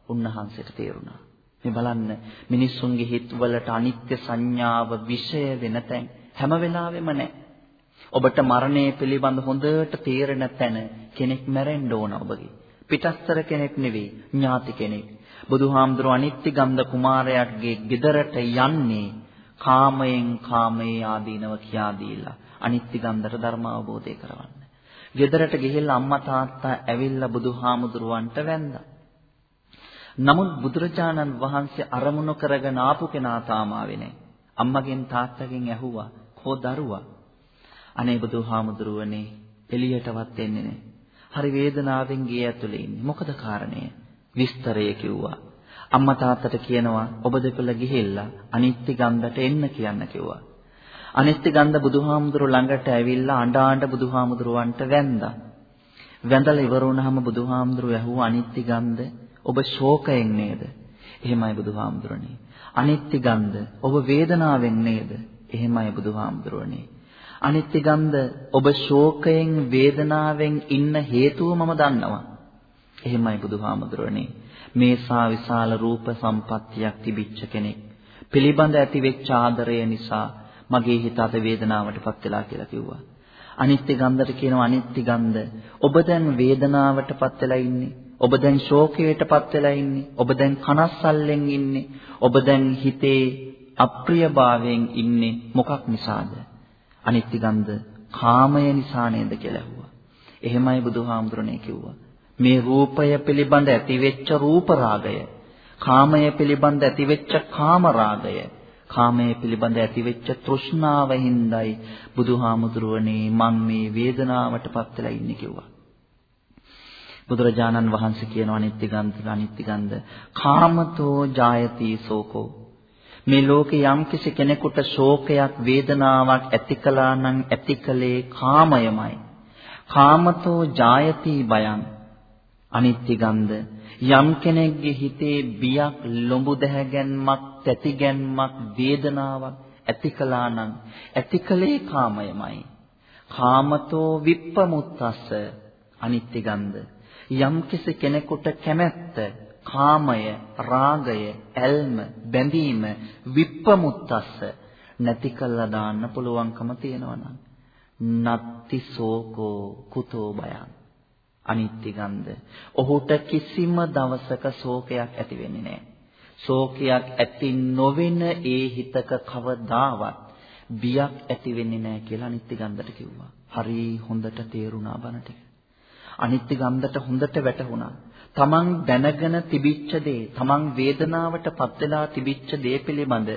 උන්වහන්සේට තේරුණා. මේ බලන්න මිනිස්සුන්ගේ හිතවලට අනිත්‍ය සංඥාව විෂය වෙන තැන් හැම වෙලාවෙම නැහැ. ඔබට මරණය පිළිබඳ හොඳට තේරෙන තැන කෙනෙක් මැරෙන්න ඕන ඔබගේ. පිටස්තර කෙනෙක් නෙවෙයි ඥාති කෙනෙක්. බුදුහාමුදුරුව අනිත්‍ය ගන්ධ කුමාරයාගේ ගෙදරට යන්නේ කාමයෙන් කාමයේ ආදීනව කියා දීලා අනිත්‍ය ගන්ධට ධර්ම අවබෝධය කරවන්න. ගෙදරට ගිහිල්ලා අම්මා තාත්තා ඇවිල්ලා බුදුහාමුදුරුවන්ට වැඳා. නමුත් බුදුරජාණන් වහන්සේ අරමුණු කරගෙන ආපු කෙනා තාම ආවේ නැහැ. අම්මගෙන් තාත්තගෙන් ඇහුවා කෝ දරුවා. අනේ බුදුහාමුදුරුවනේ එළියටවත් එන්නේ නැහැ. හරි වේදනාවෙන් ගේ ඇතුලේ ඉන්නේ. මොකද කාරණය? විස්තරය කිව්වා. අම්මා තාත්තට කියනවා ඔබ දෙපළ ගිහිල්ලා අනිත්‍ය ගන්ධට එන්න කියන්න කිව්වා. අනිත්‍ය ගන්ධ බුදුහාමුදුරු ළඟට ඇවිල්ලා අඬ අඬ බුදුහාමුදුරුවන්ට වැන්දා. වැඳලා ඉවර වුණාම බුදුහාමුදුරු ඇහුවා අනිත්‍ය ගන්ධ ඔබ ශෝකයෙන් නේද? එහෙමයි බුදුහාමුදුරනේ. අනිත්‍ය ගන්ධ ඔබ වේදනාවෙන් නේද? එහෙමයි බුදුහාමුදුරනේ. අනිත්‍ය ගන්ධ ඔබ ශෝකයෙන් වේදනාවෙන් ඉන්න හේතුව මම දන්නවා. එහෙමයි බුදුහාමුදුරනේ. මේසා විශාල රූප සම්පත්තියක් තිබිච්ච කෙනෙක් පිළිබඳ ඇතිවෙච්ච ආදරය නිසා මගේ හිත අද වේදනාවටපත් වෙලා කියලා කිව්වා. අනිත්‍ය ගන්ධට කියනවා අනිත්‍ය ගන්ධ. ඔබ දැන් වේදනාවටපත් වෙලා ඉන්නේ. ඔබ දැන් ශෝකයටපත් වෙලා ඉන්නේ. ඔබ දැන් කනස්සල්ලෙන් ඉන්නේ. ඔබ දැන් හිතේ අප්‍රියභාවයෙන් ඉන්නේ මොකක් නිසාද? අනිත්‍ය ගන්ධ කාමය නිසා නේද කියලා ඇහුවා. එහෙමයි බුදුහාමුදුරනේ කිව්වා. මේ රූපය පිළිබඳ ඇතිවෙච්ච රූප රාගය, කාමය පිළිබඳ ඇතිවෙච්ච කාම රාගය, කාමය පිළිබඳ ඇතිවෙච්ච තෘෂ්ණාව හින්දායි බුදුහාමුදුරුවනේ මං මේ වේදනාවටපත් වෙලා ඉන්නේ කිව්වා. බුදුරජාණන් වහන්සේ කියන අනිත්‍ය ගන්ධ අනිත්‍ය ගන්ධ කාමතෝ ජායති සෝකෝ මේ ලෝකේ යම්කිසි කෙනෙකුට ශෝකයක් වේදනාවක් ඇති කළා නම් ඇතිකලේ කාමයමයි. කාමතෝ ජායති බයං. අනිත්‍ය ගන්ධ යම් කෙනෙක්ගේ හිතේ බියක් ලොඹු දැහැගැන්මක් තැතිගැන්මක් වේදනාවක් ඇති කළා නම් ඇතිකලේ කාමයමයි. කාමතෝ විප්පමුත්තස්ස. අනිත්‍ය ගන්ධ යම් කෙනෙකුට කැමැත්ත කාමය රාගය ඇල්ම බැඳීම විප්පමුත්තස්ස නැති කළා දාන්න පුළුවන්කම තියෙනවා නම් නත්ති සෝකෝ කුතෝ බයං අනිත්‍ය ගන්ධ. ඔහුට කිසිම දවසක ශෝකයක් ඇති වෙන්නේ නැහැ. ශෝකයක් ඇති නොවෙන ඒ හිතක කවදාවත් බියක් ඇති වෙන්නේ නැහැ කියලා අනිත්‍ය ගන්ධට කිව්වා. හරි හොඳට තේරුණා බණ ටික. අනිත්‍ය ගන්ධට හොඳට වැටහුණා. තමන් දැනගෙන තිබිච්ච දේ, තමන් වේදනාවටපත් වෙලා තිබිච්ච දේ පිළිබඳ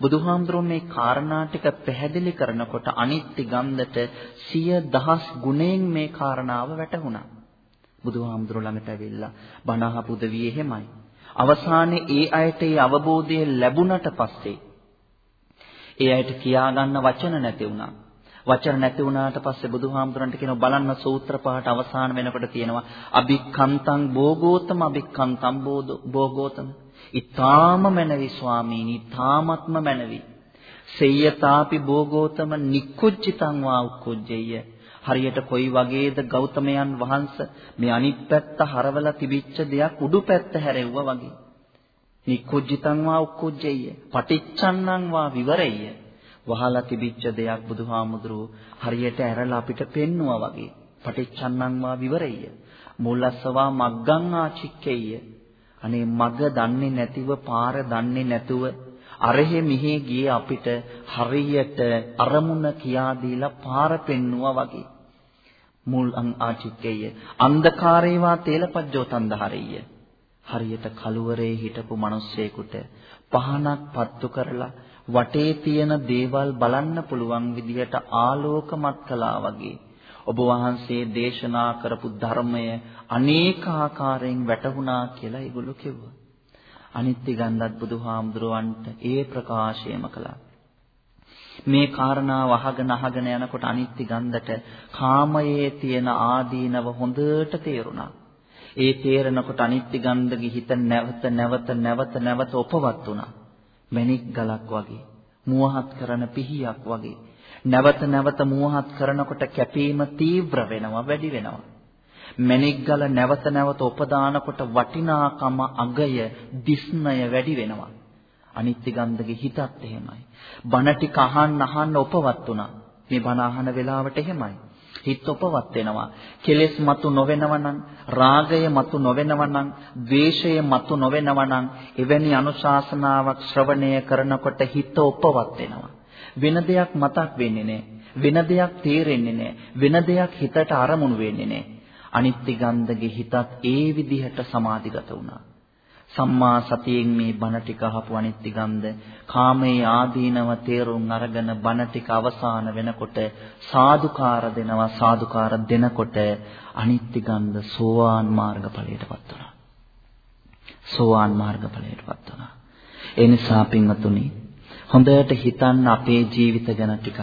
බුදුහාමුදුරුවෝ මේ කාරණා ටික පැහැදිලි කරනකොට අනිත්‍ය ගන්ධට සිය දහස් ගුණයෙන් මේ කාරණාව වැටහුණා. බුදුහාමුදුරුවෝ ළඟට ඇවිල්ලා බණ අහපු දෙවිය එහෙමයි. අවසානයේ ඒ අයට ඒ අවබෝධය ලැබුණට පස්සේ ඒ අයට කියාගන්න වචන නැති වුණා. වචන නැති වුණාට පස්සේ බුදුහාමුදුරන්ට කියනවා බලන්න සූත්‍ර පහට අවසාන වෙනකොට තියෙනවා අභික්ඛන්තං භෝගෝතම අභික්ඛන්තං භෝගෝතම. ඊ타ම මැනවි ස්වාමීනි ඊ타මත්ම මැනවි. සෙය්‍යතාපි භෝගෝතම නික්කුජ්ජිතං වා උක්කුජ්ජෙය්‍ය හරියට කොයි වගේද ගෞතමයන් වහන්සේ මේ අනිත් පැත්ත හරවලා තිබිච්ච දෙයක් උඩු පැත්ත හැරෙව්වා වගේ. නික්කුජ්ජිතං වා උක්කුජ්ජෙය්‍ය. පටිච්චන්නං වා විවරෙය්‍ය. වහලා තිබිච්ච දෙයක් බුදුහාමුදුරුවෝ හරියට ඇරලා අපිට පෙන්නවා වගේ. පටිච්චන්නං වා විවරෙය්‍ය. මූලස්සවා මග්ගං ආචික්කෙය්‍ය. අනේ මග දන්නේ නැතිව පාර දන්නේ නැතුව අරහෙ මිහෙ ගියේ අපිට හරියට අරමුණ කියා දීලා පාර පෙන්නවා වගේ. මුල් අං ආචික්කේය අන්ධකාරේවා තේලපජ්ජෝ තන්දහරෙය්‍ය හරියට කලුවරේ හිටපු මිනිස්සෙකුට පහනක් පත්තු කරලා වටේ තියෙන දේවල් බලන්න පුළුවන් විදිහට ආලෝකමත් කළා වගේ ඔබ වහන්සේ දේශනා කරපු ධර්මය අනේක ආකාරයෙන් වැටහුණා කියලා ඒගොල්ලෝ කිව්වා. අනිත්‍ය ගන්ධත් බුදුහාමුදුරුවන්ට ඒ ප්‍රකාශයම කළා. මේ කාරණාව අහගෙන අහගෙන යනකොට අනිත්‍ය ගන්ධට කාමයේ තියෙන ආදීනව හොඳට තේරුණා. ඒ තේරෙනකොට අනිත්‍ය ගන්ධගේ හිත නැවත නැවත නැවත නැවත උපවත් වුණා. මණික් ගලක් වගේ, මුවහත් කරන පිහියක් වගේ. නැවත නැවත මුවහත් කරනකොට කැපීම තීව්‍ර වෙනවා, වැඩි වෙනවා. මණික් ගල නැවත නැවත උපදානකොට වටිනාකම අගය, දිස්නය වැඩි වෙනවා. අනිත්‍ය ගන්ධගේ හිතත් එහෙමයි. බණ ටික අහන්න අහන්න උපවත් වුණා. මේ බණ අහන වෙලාවට එහෙමයි. හිත උපවත් වෙනවා. කෙලෙස් මතු නොවෙනව නම්, රාගය මතු නොවෙනව නම්, ද්වේෂය මතු නොවෙනව නම්, එවැනි අනුශාසනාවක් ශ්‍රවණය කරනකොට හිත උපවත් වෙනවා. වෙන දෙයක් මතක් වෙන්නේ නැහැ. වෙන දෙයක් තේරෙන්නේ නැහැ. වෙන දෙයක් හිතට අරමුණු වෙන්නේ නැහැ. අනිත්‍ය ගන්ධගේ හිතත් ඒ විදිහට සමාධිගත වුණා. සම්මා සතියෙන් මේ බණ ටික අහපු අනිත්‍ය ගන්ධ කාමයේ ආදීනව තේරුම් අරගෙන බණ ටික අවසාන වෙනකොට සාදුකාර දෙනවා සාදුකාර දෙනකොට අනිත්‍ය ගන්ධ සෝවාන් මාර්ගඵලයටපත් වුණා. සෝවාන් මාර්ගඵලයටපත් වුණා. ඒ නිසා පින්වතුනි හොඳට හිතන්න අපේ ජීවිත ගැන ටිකක්.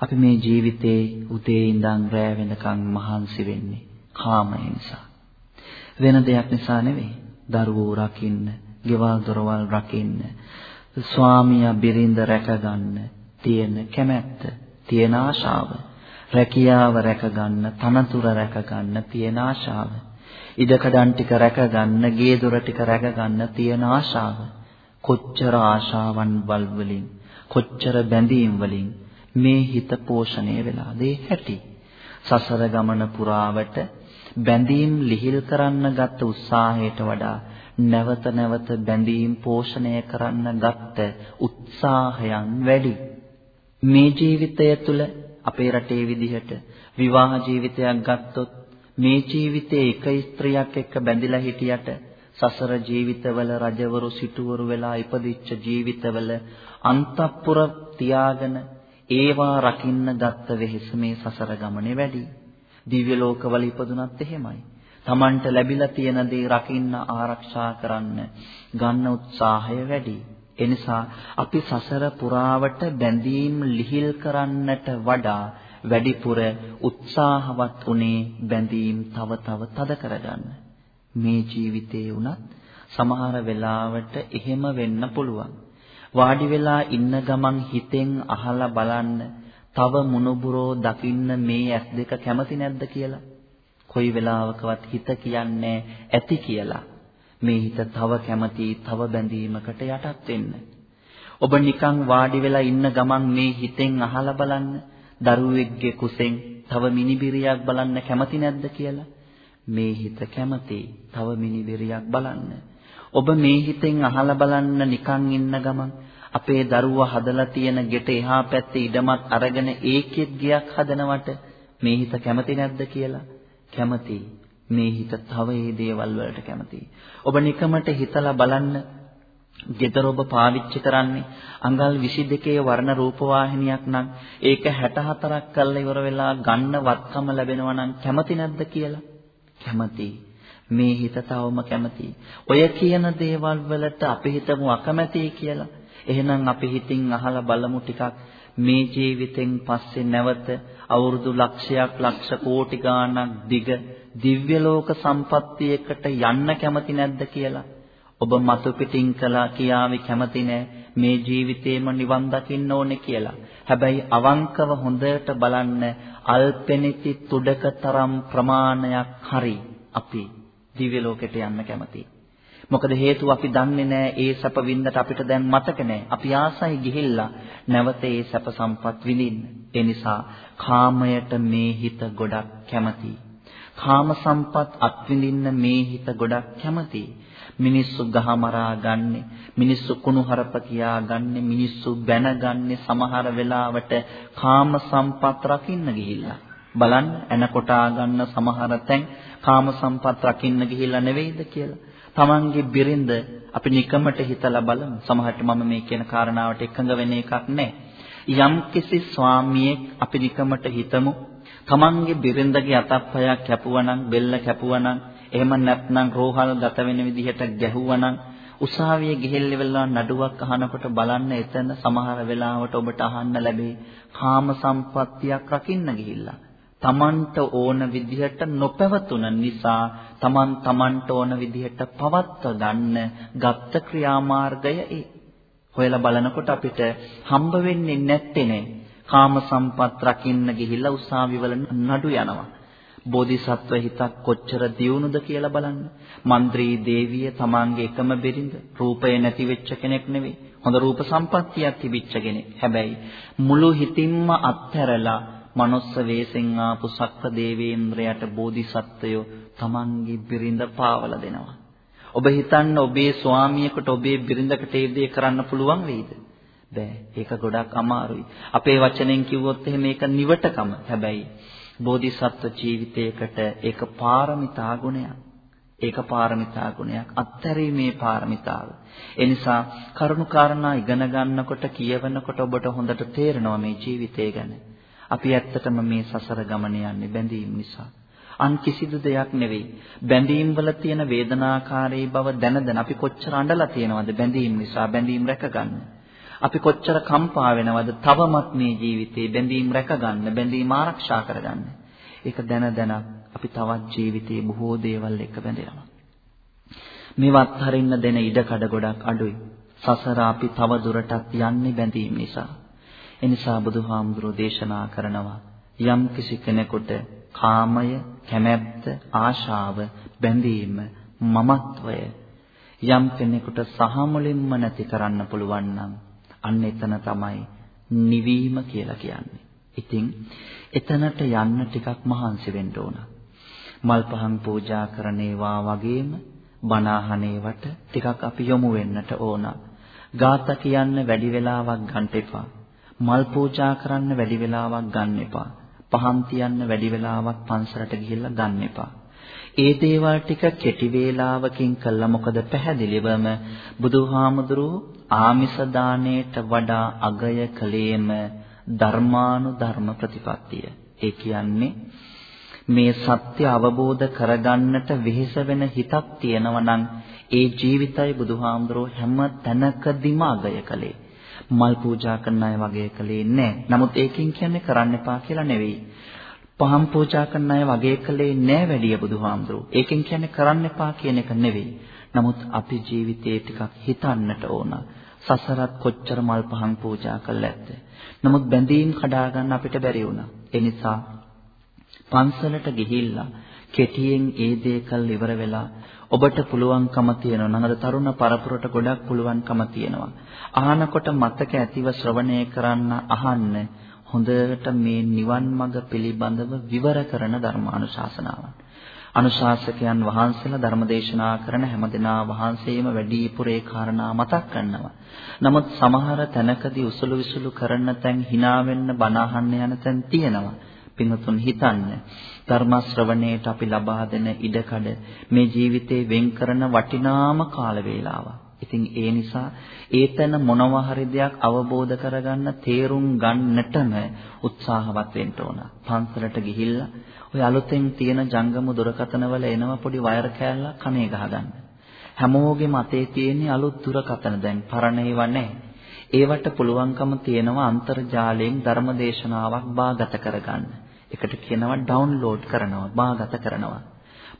අපි මේ ජීවිතේ උදේ ඉඳන් රෑ වෙනකන් මහන්සි වෙන්නේ කාමය නිසා. වෙන දෙයක් නිසා නෙවෙයි. දරුවෝ රකින්න, ගෙවල් දොරවල් රකින්න, ස්වාමියා බිරිඳ රැකගන්න තියෙන කැමැත්ත, තියෙන ආශාව, රැකියාව රැකගන්න, තනතුර රැකගන්න තියෙන ආශාව, ඉඩකඩම් ටික රැකගන්න, ගේ දොර ටික රැකගන්න තියෙන ආශාව, කොච්චර ආශාවන් වල් වලින්, කොච්චර බැඳීම් වලින් මේ හිත පෝෂණය වෙලාද? ඒ හැටි. සසර ගමන පුරාවට බැඳීම් ලිහිල් කරන්න ගත්ත උත්සාහයට වඩා නැවත නැවත බැඳීම් පෝෂණය කරන්න ගත්ත උත්සාහයන් වැඩි. මේ ජීවිතය තුළ අපේ රටේ විදිහට විවාහ ජීවිතයක් ගත්තොත් මේ ජීවිතේ එක ස්ත්‍රියක් එක්ක බැඳිලා හිටියට සසර ජීවිතවල රජවරු සිටුවරු වෙලා ඉපදිච්ච ජීවිතවල අන්තපුර තියාගෙන ඒවා රකින්න ගත්ත වෙහෙස මේ සසර ගමනේ වැඩි. දිව්‍ය ලෝකවල ඉපදුනත් එහෙමයි. Tamanට ලැබිලා තියෙන දේ රකින්න ආරක්ෂා කරන්න ගන්න උත්සාහය වැඩි. එනිසා අපි සසර පුරාවට බැඳීම් ලිහිල් කරන්නට වඩා වැඩිපුර උත්සාහවත් උනේ බැඳීම් තව තව තද කරගන්න. මේ ජීවිතේ උනත් සමහර වෙලාවට එහෙම වෙන්න පුළුවන්. වාඩි වෙලා ඉන්න ගමන් හිතෙන් අහලා බලන්න තව මුණුබුරෝ දකින්න මේ ඇස් දෙක කැමති නැද්ද කියලා. කොයි වෙලාවකවත් හිත කියන්නේ ඇති කියලා. මේ හිත තව කැමති තව බැඳීමකට යටත් වෙන්න. ඔබ නිකන් වාඩි වෙලා ඉන්න ගමන් මේ හිතෙන් අහලා බලන්න දරුවෙක්ගේ කුසෙන් තව මිනිබිරියක් බලන්න කැමති නැද්ද කියලා. මේ හිත කැමති තව මිනිබිරියක් බලන්න. ඔබ මේ හිතෙන් අහලා බලන්න නිකන් ඉන්න ගමන් අපේ දරුවා හදලා තියෙන ගෙට එහා පැත්තේ ඉඩමක් අරගෙන ඒකෙත් ගියක් හදනවට මේ හිත කැමති නැද්ද කියලා? කැමති. මේ හිත තව ඒ දේවල් වලට කැමති. ඔබ නිකමට හිතලා බලන්න. ගෙදර ඔබ පාවිච්චි කරන්නේ අඟල් 22 වර්ණ රූපවාහිනියක් නම් ඒක 64ක් කරලා ඉවර වෙලා ගන්න වත්කම ලැබෙනවා නම් කැමති නැද්ද කියලා? කැමති. මේ හිත තවම කැමති. ඔය කියන දේවල් වලට අපි හිතමු අකමැතියි කියලා. එහෙනම් අපි හිතින් අහලා බලමු ටිකක් මේ ජීවිතෙන් පස්සේ නැවත අවුරුදු ලක්ෂයක් ලක්ෂ කෝටි ගාණක් දිග දිව්‍ය ලෝක සම්පත්තියකට යන්න කැමති නැද්ද කියලා. ඔබ මතු පිටින් කළා කියාවි කැමති නෑ මේ ජීවිතේම නිවන් දකින්න ඕනේ කියලා. හැබැයි අවංකව හොඳට බලන්න අල්පෙනිති තුඩක තරම් ප්‍රමාණයක් හරි අපි දිව්‍ය ලෝකෙට යන්න කැමතියි. මොකද හේතුව අපි දන්නේ නැහැ ඒ සැප වින්දට අපිට දැන් මතක නැහැ. අපි ආසයි ගිහිල්ලා නැවත ඒ සැප සම්පත් විඳින්න. ඒ නිසා කාමයට මේ හිත ගොඩක් කැමතියි. කාම සම්පත් අත්විඳින්න මේ හිත ගොඩක් කැමතියි. මිනිස්සු ගහමරා ගන්නෙ මිනිස්සු කුණුහරප කියා ගන්නෙ මිනිස්සු බැනගන්නෙ සමහර වෙලාවට කාම සම්පත් රකින්න ගිහිල්ලා බලන්න එන කොටා ගන්න සමහර තැන් කාම සම්පත් රකින්න ගිහිල්ලා නෙවෙයිද කියලා තමන්ගේ බිරිඳ අපි නිකමට හිතලා බලමු. සමහරට මම මේ කියන කාරණාවට එකඟ වෙන එකක් නැහැ. යම්කිසි ස්වාමියෙක් අපි නිකමට හිතමු තමන්ගේ බිරිඳගේ අතප්පයක් කැපුවනම්, බෙල්ල කැපුවනම්, එහෙම නැත්නම් රෝහල් ගත වෙන විදිහට ගැහුවනම් උසාවියේ ගිහිල්ල වෙලා නඩුවක් අහනකොට බලන්න එතන සමහර වෙලාවට ඔබට අහන්න ලැබේ කාම සම්පත්තියක් රකින්න ගිහිල්ලා තමන්ට ඕන විදිහට නොපැවතුන නිසා තමන් තමන්ට ඕන විදිහට පවත්ව ගන්න ගත්ත ක්‍රියාමාර්ගය ඒ. හොයලා බලනකොට අපිට හම්බ වෙන්නේ නැත්තේනේ. කාම සම්පත් රකින්න ගිහිල්ලා උසාවිවල නඩු යනවා. බෝධිසත්ව හිතක් කොච්චර දියුණුද කියලා බලන්න. මන්ත්‍රී දේවිය තමාගේ එකම බිරිඳ රූපය නැති වෙච්ච කෙනෙක් නෙවෙයි. හොඳ රූප සම්පත්තියක් තිබිච්ච කෙනෙක්. හැබැයි මුළු හිතින්ම අත්හැරලා මනුස්ස වේසෙන් ආපු සක්‍ර දේවේන්ද්‍රයට බෝධිසත්වයෝ තමන්ගේ බිරිඳ පාවලා දෙනවා. ඔබ හිතන්න ඔබේ ස්වාමියෙකුට ඔබේ බිරිඳකට ඒ දේ කරන්න පුළුවන් වෙයිද? බෑ. ඒක ගොඩක් අමාරුයි. අපේ වචනෙන් කිව්වොත් එහෙම මේක නිවටකම. හැබැයි බෝධිසත්ව ජීවිතයකට ඒක පාරමිතා ගුණයක්. ඒක පාරමිතා ගුණයක්. අත්හැරීමේ පාරමිතාව. ඒ නිසා කරුණු කාරණා ඉගෙන ගන්නකොට කියවනකොට ඔබට හොඳට තේරෙනවා මේ ජීවිතය ගැන. අපි ඇත්තටම මේ සසර ගමන යන්නේ බැඳීම් නිසා. අන් කිසිදු දෙයක් නෙවෙයි. බැඳීම් වල තියෙන වේදනාකාරී බව දැන දැන අපි කොච්චර අඬලා තියෙනවද බැඳීම් නිසා බැඳීම් රැකගන්න. අපි කොච්චර කම්පා වෙනවද තවමත් මේ ජීවිතේ බැඳීම් රැකගන්න බැඳීම් ආරක්ෂා කරගන්න. ඒක දැන දැන අපි තවත් ජීවිතේ බොහෝ දේවල් එක්ක බැඳෙනවා. මේවත් හරින්න දෙන ඉඩකඩ ගොඩක් අඩුයි. සසර අපි තව දුරටත් යන්නේ බැඳීම් නිසා. එනිසා බුදුහාමුදුරෝ දේශනා කරනවා යම් කිසි කෙනෙකුට කාමය, කැමැත්ත, ආශාව, බැඳීම, මමත්වය යම් කෙනෙකුට සහ මුලින්ම නැති කරන්න පුළුවන් නම් අන්න එතන තමයි නිවීම කියලා කියන්නේ. ඉතින් එතනට යන්න ටිකක් මහන්සි වෙන්න ඕන. මල් පහන් පූජා කරන ඒවා වගේම බණ අහන ඒවට ටිකක් අපි යොමු වෙන්නට ඕන. ගාත කියන්න වැඩි වෙලාවක් ගන්න එපා. මල් පූජා කරන්න වැඩි වෙලාවක් ගන්න එපා. පහන් තියන්න වැඩි වෙලාවක් පන්සලට ගිහිල්ලා ගන්න එපා. ඒ දේවල් ටික කෙටි වේලාවකින් කළා මොකද පැහැදිලිවම බුදුහාමුදුරුවෝ ආමිස දාණයට වඩා අගය කලේම ධර්මානුධර්ම ප්‍රතිපත්තිය. ඒ කියන්නේ මේ සත්‍ය අවබෝධ කරගන්නට වෙහෙස වෙන හිතක් තියෙනවා නම් ඒ ජීවිතයි බුදුහාමුදුරුවෝ හැම තැනකදීම අගය කලේ. මල් පූජා කරන අය වගේ කලේ නැහැ. නමුත් ඒකෙන් කියන්නේ කරන්න එපා කියලා නෙවෙයි. පහන් පූජා කරන අය වගේ කලේ නැහැ වැඩිය බුදුහාමුදුරුවෝ. ඒකෙන් කියන්නේ කරන්න එපා කියන එක නෙවෙයි. නමුත් අපි ජීවිතේ ටිකක් හිතන්නට ඕන. සසරත් කොච්චර මල් පහන් පූජා කළා ඇද්ද? නමුත් බැඳීම් කඩා ගන්න අපිට බැරි වුණා. ඒ නිසා පන්සලට ගිහිල්ලා කෙටියෙන් ඒ දේ කල් ඉවර වෙලා ඔබට පුළුවන්කම තියෙනවා නම් අද තරුණ පරපුරට ගොඩක් පුළුවන්කම තියෙනවා. අහනකොට මතක ඇතිව ශ්‍රවණය කරන්න අහන්න හොඳට මේ නිවන් මඟ පිළිබඳව විවර කරන ධර්මානුශාසනාවන්. අනුශාසකයන් වහන්සේලා ධර්මදේශනා කරන හැමදෙනා වහන්සේම වැඩිපුරේ කාරණා මතක් කරනවා. නමුත් සමහර තැනකදී උසුළු විසුළු කරන තැන් hina වෙන්න බණ අහන්න යන තැන් තියෙනවා. පින්වතුන් හිතන්න ධර්ම ශ්‍රවණයට අපි ලබා දෙන ඉඩකඩ මේ ජීවිතේ වෙන් කරන වටිනාම කාල වේලාවක්. ඉතින් ඒ නිසා ඒතන මොනවා හරි දෙයක් අවබෝධ කරගන්න තේරුම් ගන්නටම උත්සාහවත් වෙන්න ඕන. පන්සලට ගිහිල්ලා ඔය අලුතෙන් තියෙන ජංගම දුරකථනවල එනව පොඩි වයර් කෑල්ලක් කනේ ගහගන්න. හැමෝගෙම අතේ තියෙන අලුත් දුරකථන දැන් පරණ ඒවා නැහැ. ඒවට පුළුවන්කම තියෙනවා අන්තර්ජාලයෙන් ධර්මදේශනාවක් බාගත කරගන්න. එකට කියනවා ඩවුන්ලෝඩ් කරනවා, බාගත කරනවා.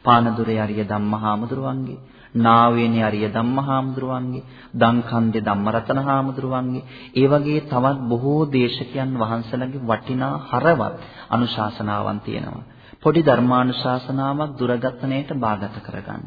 පානදුරේ අරිය ධම්මහාමුදුරුවන්ගේ නාවේනේ අරිය ධම්මහාමුදුරුවන්ගේ, දංකන්දේ ධම්මරතන හාමුදුරුවන්ගේ, ඒ වගේ තවත් බොහෝ දේශකයන් වහන්සේලාගේ වටිනා හරවත් අනුශාසනාවන් තියෙනවා. පොඩි ධර්මානුශාසනාවක් දුරගතණයට බාගත කරගන්න.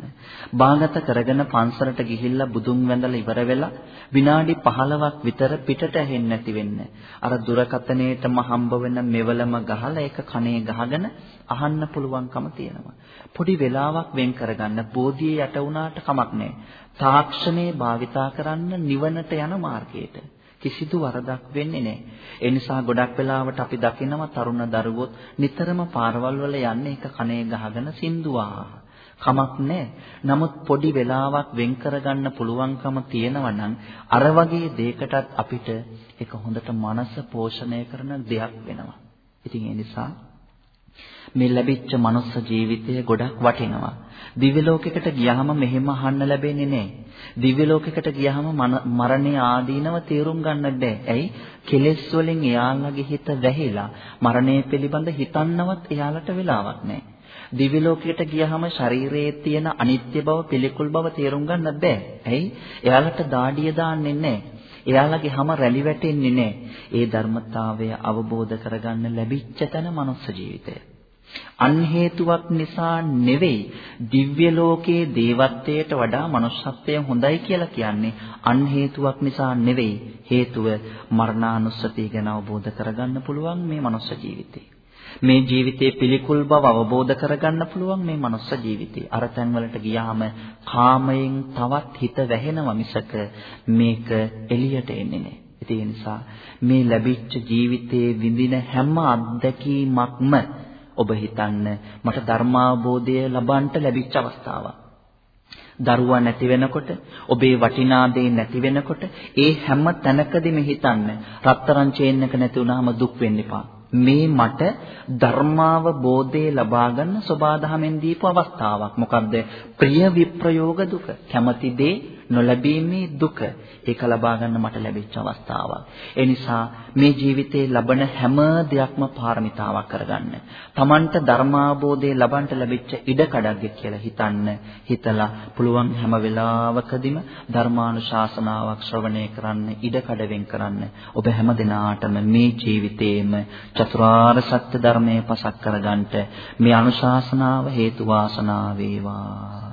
බාගත කරගෙන පන්සලට ගිහිල්ලා බුදුන් වැඳලා ඉවර වෙලා විනාඩි 15ක් විතර පිටට ඇහෙන්නේ නැති වෙන්න. අර දුරකතණයටම හම්බ වෙන මෙවලම ගහලා ඒක කනේ ගහගෙන අහන්න පුළුවන්කම තියෙනවා. පොඩි වෙලාවක් වෙන් කරගන්න බෝධියේ යට වුණාට කමක් නැහැ. තාක්ෂණේ භාවිතා කරන්න නිවනට යන මාර්ගයට. කිසිදු වරදක් වෙන්නේ නැහැ. ඒ නිසා ගොඩක් වෙලාවට අපි දකිනවා තරුණ දරුවොත් නිතරම පාරවල් වල යන්නේ එක කනේ ගහගෙන සින්දුවා. කමක් නැහැ. නමුත් පොඩි වෙලාවක් වෙන් කරගන්න පුළුවන්කම තියෙනවා නම් අර වගේ දෙයකටත් අපිට ඒක හොඳට මනස පෝෂණය කරන දෙයක් වෙනවා. ඉතින් ඒ නිසා මේ ලැබිච්ච මනුස්ස ජීවිතය ගොඩක් වටිනවා. දිව්‍ය ලෝකයකට ගියාම මෙහෙම අහන්න ලැබෙන්නේ නැහැ. දිව්‍ය ලෝකයකට ගියාම මරණය ආදීනව තේරුම් ගන්න බෑ. ඇයි? කෙලෙස් වලින් එයාලගේ හිත වැහිලා මරණය පිළිබඳ හිතන්නවත් එයාලට වෙලාවක් නැහැ. දිව්‍ය ලෝකයට ගියහම ශරීරයේ තියෙන අනිත්‍ය බව පිළිකුල් බව තේරුම් ගන්න බෑ. ඇයි? එයාලට දාඩිය දාන්නේ නැහැ. එයාලගේ හැම රැලි වැටෙන්නේ නැහැ. ඒ ධර්මතාවය අවබෝධ කරගන්න ලැබිච්ච තැන මනුස්ස ජීවිතය. අන් හේතුවක් නිසා නෙවෙයි දිව්‍ය ලෝකයේ දේවත්වයට වඩා manussත්වය හොඳයි කියලා කියන්නේ අන් හේතුවක් නිසා නෙවෙයි. හේතුව මරණානුස්සතිය ගැන අවබෝධ කරගන්න පුළුවන් මේ මනුස්ස ජීවිතේ මේ ජීවිතයේ පිළිකුල් බව අවබෝධ කරගන්න පුළුවන් මේ මනුස්ස ජීවිතේ අර තැන්වලට ගියාම කාමයෙන් තවත් හිත වැහෙනවා මිසක මේක එළියට එන්නේ නැහැ ඒ නිසා මේ ලැබිච්ච ජීවිතයේ විඳින හැම අත්දැකීමක්ම ඔබ හිතන්න මට ධර්මාබෝධය ලබන්නට ලැබිච්ච අවස්ථාවක්. දරුවා නැති වෙනකොට ඔබේ වටිනා දේ නැති වෙනකොට ඒ හැම තැනකදීම හිතන්න රත්තරන් චේන් එක නැති වුනහම දුක් වෙන්න එපා. මේ මට ධර්මාව බෝධේ ලබා ගන්න සබාධමෙන් දීපු අවස්ථාවක්. මොකද්ද? ප්‍රිය විප්‍රයෝග දුක. කැමති දේ නොලැබීමේ දුක ඒක ලබා ගන්න මට ලැබිච්ච අවස්ථාවක්. ඒ නිසා මේ ජීවිතේ ලබන හැම දෙයක්ම පාරමිතාවක් කරගන්න. Tamanට ධර්මාබෝධය ලබන්න ලැබිච්ච ඉඩකඩක් කියලා හිතන්න. හිතලා පුළුවන් හැම වෙලාවකදීම ධර්මානුශාසනාවක් ශ්‍රවණය කරන්න, ඉඩකඩ වෙන් කරන්න. ඔබ හැම දිනාටම මේ ජීවිතේම චතුරාර්ය සත්‍ය ධර්මයේ පසක් කරගන්නට මේ අනුශාසනාව හේතු වාසනා වේවා.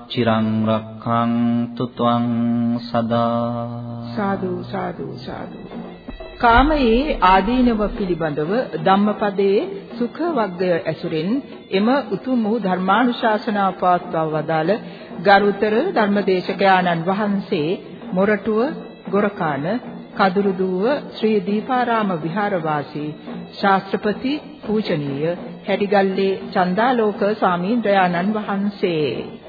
චිරං රක්ඛන්තු ත්වං සදා සාදු සාදු සාදු. කාමයේ ආදීනව පිළිබඳව ධම්මපදයේ සුඛ වග්ගය ඇසුරෙන් එම උතුම් වූ ධර්මානුශාසනා පවත්වා වදාළ ගරුතර ධර්මදේශක ආනන් වහන්සේ මොරටුව ගොරකාන කදුරුදුව ශ්‍රී දීපාරාම විහාරවාසී ශාස්ත්‍රපති පූජනීය හැටිගල්ලේ චන්දාලෝක ස්වාමීන් වහන්සේ